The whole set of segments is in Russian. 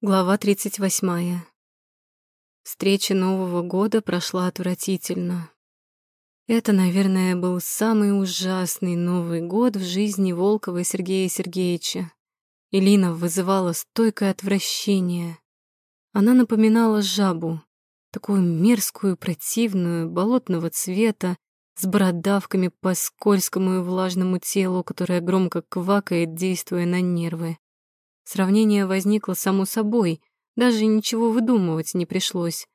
Глава 38. Встреча Нового года прошла отвратительно. Это, наверное, был самый ужасный Новый год в жизни Волкова Сергея Сергеевича. Элина вызывала стойкое отвращение. Она напоминала жабу, такую мерзкую, противную, болотного цвета, с бородавками по скользкому и влажному телу, которое громко квакает, действуя на нервы. Сравнение возникло само собой, даже ничего выдумывать не пришлось.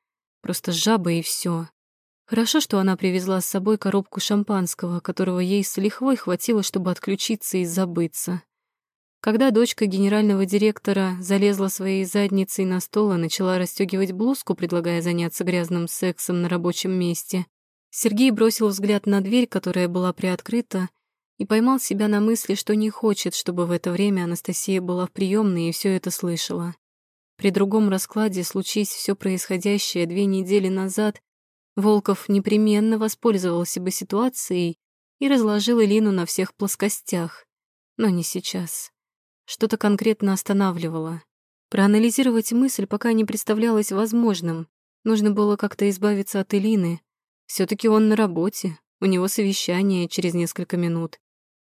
Просто жаба и все. Хорошо, что она привезла с собой коробку шампанского, которого ей с лихвой хватило, чтобы отключиться и забыться. Когда дочка генерального директора залезла своей задницей на стол и начала расстегивать блузку, предлагая заняться грязным сексом на рабочем месте, Сергей бросил взгляд на дверь, которая была приоткрыта, и поймал себя на мысли, что не хочет, чтобы в это время Анастасия была в приемной и все это слышала. При другом раскладе, случись все происходящее две недели назад, Волков непременно воспользовался бы ситуацией и разложил Элину на всех плоскостях. Но не сейчас. Что-то конкретно останавливало. Проанализировать мысль пока не представлялось возможным. Нужно было как-то избавиться от Элины. все таки он на работе, у него совещание через несколько минут.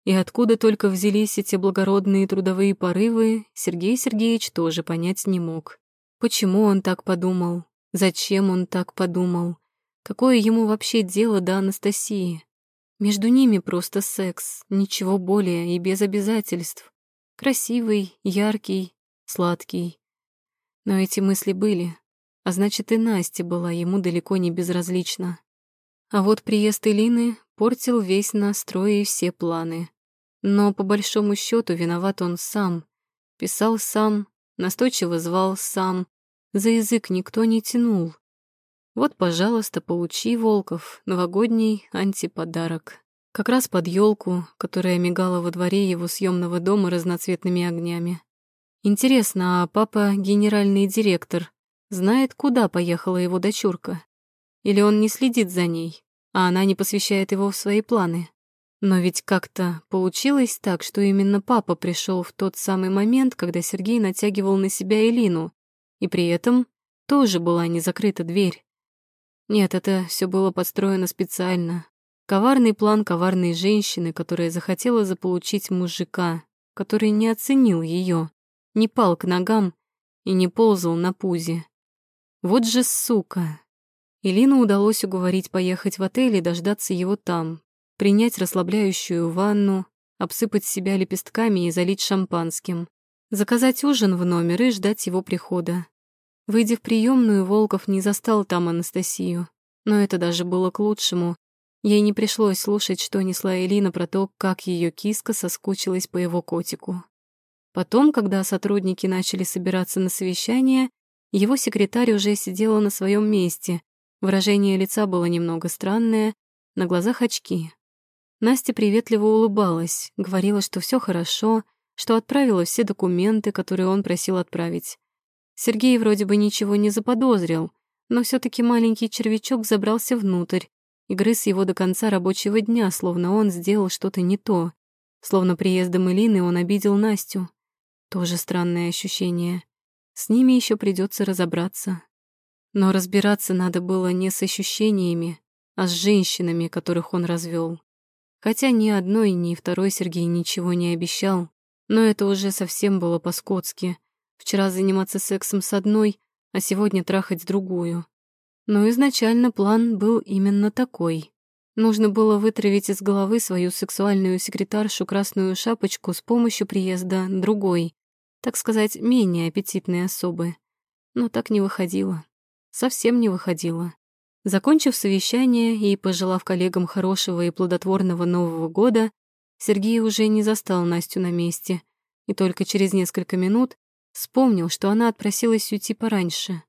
И откуда только взялись эти благородные трудовые порывы, Сергей Сергеевич тоже понять не мог. Почему он так подумал? Зачем он так подумал? Какое ему вообще дело до Анастасии? Между ними просто секс, ничего более и без обязательств. Красивый, яркий, сладкий. Но эти мысли были, а значит и Настя была ему далеко не безразлична. А вот приезд Элины портил весь настрой и все планы. Но по большому счету виноват он сам. Писал сам, настойчиво звал сам. За язык никто не тянул. Вот, пожалуйста, получи, Волков, новогодний антиподарок. Как раз под елку, которая мигала во дворе его съемного дома разноцветными огнями. Интересно, а папа, генеральный директор, знает, куда поехала его дочурка? Или он не следит за ней, а она не посвящает его в свои планы? Но ведь как-то получилось так, что именно папа пришел в тот самый момент, когда Сергей натягивал на себя Элину, и при этом тоже была не закрыта дверь. Нет, это все было подстроено специально. Коварный план коварной женщины, которая захотела заполучить мужика, который не оценил ее, не пал к ногам и не ползал на пузе. Вот же сука! Илину удалось уговорить поехать в отель и дождаться его там, принять расслабляющую ванну, обсыпать себя лепестками и залить шампанским, заказать ужин в номер и ждать его прихода. Выйдя в приемную, Волков не застал там Анастасию, но это даже было к лучшему. Ей не пришлось слушать, что несла Элина про то, как ее киска соскучилась по его котику. Потом, когда сотрудники начали собираться на совещание, его секретарь уже сидела на своем месте. Выражение лица было немного странное, на глазах очки. Настя приветливо улыбалась, говорила, что все хорошо, что отправила все документы, которые он просил отправить. Сергей вроде бы ничего не заподозрил, но все таки маленький червячок забрался внутрь и грыз его до конца рабочего дня, словно он сделал что-то не то, словно приездом Элины он обидел Настю. Тоже странное ощущение. С ними еще придется разобраться. Но разбираться надо было не с ощущениями, а с женщинами, которых он развел. Хотя ни одной, ни второй Сергей ничего не обещал, но это уже совсем было по-скотски. Вчера заниматься сексом с одной, а сегодня трахать другую. Но изначально план был именно такой. Нужно было вытравить из головы свою сексуальную секретаршу красную шапочку с помощью приезда другой, так сказать, менее аппетитной особы. Но так не выходило. Совсем не выходило. Закончив совещание и пожелав коллегам хорошего и плодотворного Нового года, Сергей уже не застал Настю на месте и только через несколько минут вспомнил, что она отпросилась уйти пораньше.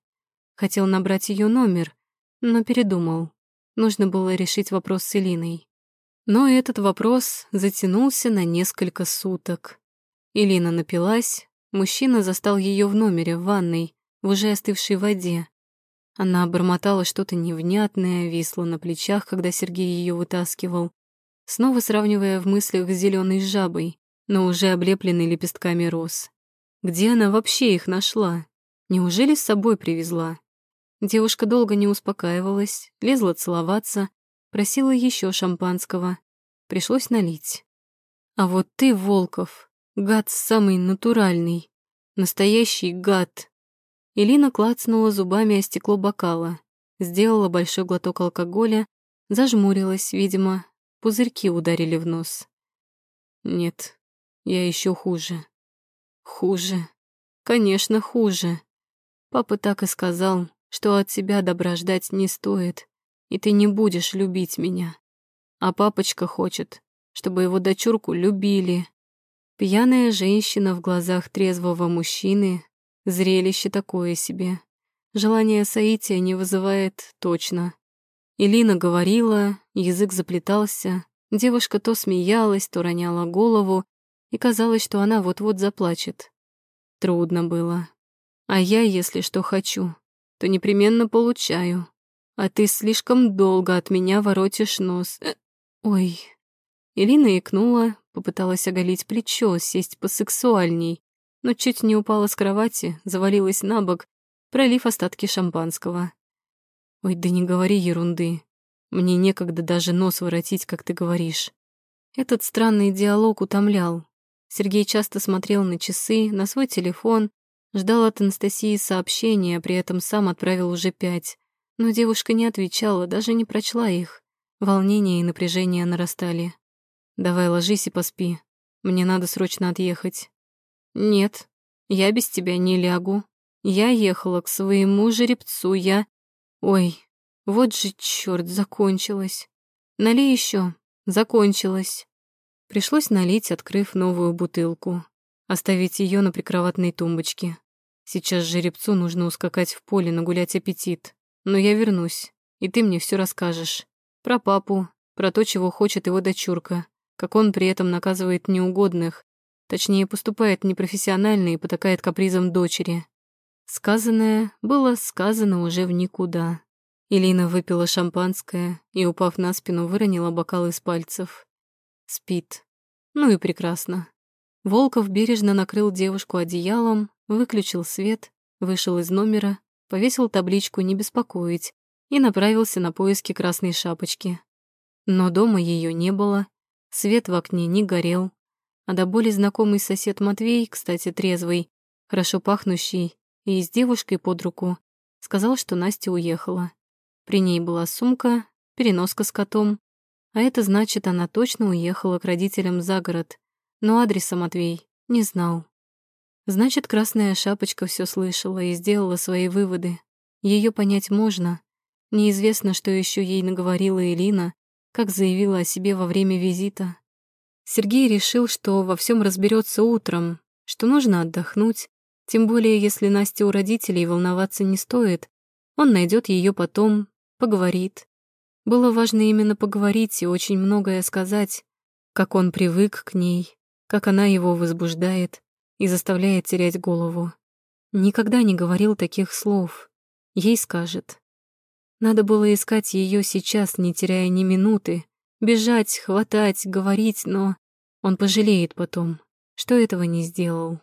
Хотел набрать ее номер, но передумал. Нужно было решить вопрос с Элиной. Но этот вопрос затянулся на несколько суток. Элина напилась, мужчина застал ее в номере в ванной, в уже остывшей воде. Она бормотала что-то невнятное, висла на плечах, когда Сергей ее вытаскивал, снова сравнивая в мыслях с зеленой жабой, но уже облепленной лепестками роз. Где она вообще их нашла? Неужели с собой привезла? Девушка долго не успокаивалась, лезла целоваться, просила еще шампанского. Пришлось налить. А вот ты, Волков, гад самый натуральный. Настоящий гад. Элина клацнула зубами о стекло бокала, сделала большой глоток алкоголя, зажмурилась, видимо, пузырьки ударили в нос. Нет, я еще хуже. Хуже. Конечно, хуже. Папа так и сказал, что от тебя добра ждать не стоит, и ты не будешь любить меня. А папочка хочет, чтобы его дочурку любили. Пьяная женщина в глазах трезвого мужчины — зрелище такое себе. Желание соития не вызывает точно. Илина говорила, язык заплетался, девушка то смеялась, то роняла голову, и казалось, что она вот-вот заплачет. Трудно было. А я, если что хочу, то непременно получаю. А ты слишком долго от меня воротишь нос. Э, ой. Ирина икнула, попыталась оголить плечо, сесть посексуальней, но чуть не упала с кровати, завалилась на бок, пролив остатки шампанского. Ой, да не говори ерунды. Мне некогда даже нос воротить, как ты говоришь. Этот странный диалог утомлял. Сергей часто смотрел на часы, на свой телефон, Ждал от Анастасии сообщения, при этом сам отправил уже пять. Но девушка не отвечала, даже не прочла их. Волнение и напряжение нарастали. «Давай ложись и поспи. Мне надо срочно отъехать». «Нет, я без тебя не лягу. Я ехала к своему жеребцу, я...» «Ой, вот же чёрт, закончилось. Налей еще. Закончилось». Пришлось налить, открыв новую бутылку. Оставить ее на прикроватной тумбочке. Сейчас жеребцу нужно ускакать в поле, нагулять аппетит. Но я вернусь, и ты мне все расскажешь. Про папу, про то, чего хочет его дочурка, как он при этом наказывает неугодных, точнее, поступает непрофессионально и потакает капризом дочери. Сказанное было сказано уже в никуда. Илина выпила шампанское и, упав на спину, выронила бокал из пальцев. Спит. Ну и прекрасно. Волков бережно накрыл девушку одеялом, выключил свет, вышел из номера, повесил табличку «Не беспокоить» и направился на поиски красной шапочки. Но дома ее не было, свет в окне не горел, а до боли знакомый сосед Матвей, кстати, трезвый, хорошо пахнущий и с девушкой под руку, сказал, что Настя уехала. При ней была сумка, переноска с котом, а это значит, она точно уехала к родителям за город, но адреса Матвей не знал. Значит, Красная Шапочка все слышала и сделала свои выводы. Ее понять можно. Неизвестно, что еще ей наговорила Элина, как заявила о себе во время визита. Сергей решил, что во всем разберется утром, что нужно отдохнуть, тем более если Настя у родителей волноваться не стоит. Он найдет ее потом, поговорит. Было важно именно поговорить и очень многое сказать, как он привык к ней, как она его возбуждает и заставляет терять голову. Никогда не говорил таких слов. Ей скажет. Надо было искать ее сейчас, не теряя ни минуты, бежать, хватать, говорить, но он пожалеет потом, что этого не сделал.